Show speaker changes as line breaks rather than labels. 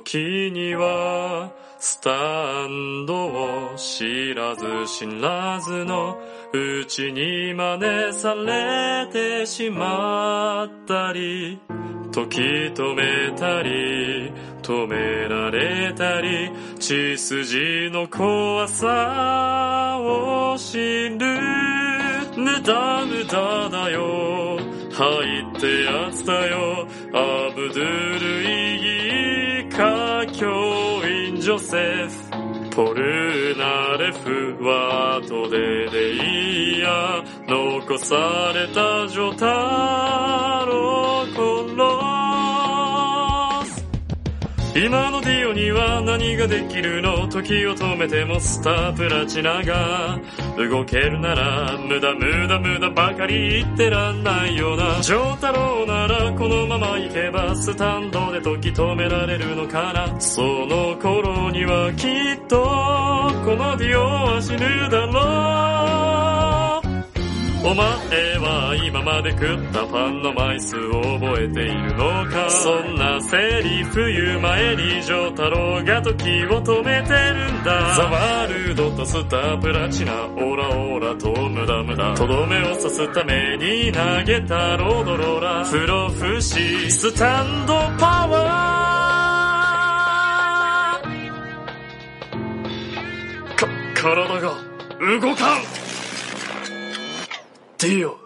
時にはスタンドを知らず知らずのうちに真似されてしまったり時止めたり止められたり血筋の怖さを知る。無駄無駄だよ。入ってやつだよ。アブドゥルイギカ教員ジョセフポルナレフは後ででいいや。残されたジョタロ殺す。今のディオには何ができるの？時を止めてもスタープラチナが。動けるなら無駄無駄無駄ばかり言ってらんないよな。ジョータロウならこのまま行けばスタンドで時止められるのかな。その頃にはきっとこのディオは死ぬだろう。お前は今まで食ったパンの枚数を覚えているのか。そんなセリフ言う前にジョータロウが時を止めてるんだ。とスタープラチナオラオラとムダムダとどめを刺すために投げたロードローラプロフシスタンドパワー。か体が動かん。ディオ。